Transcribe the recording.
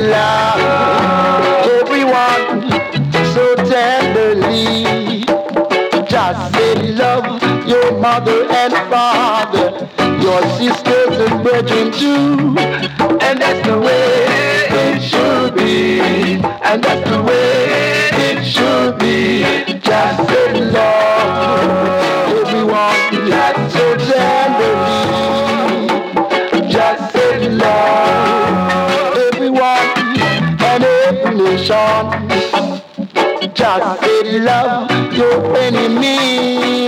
love everyone so tenderly. Jah say love your mother and father, your sisters and brethren too. And that's the way it should be. And that's the way. Jah say love your enemy.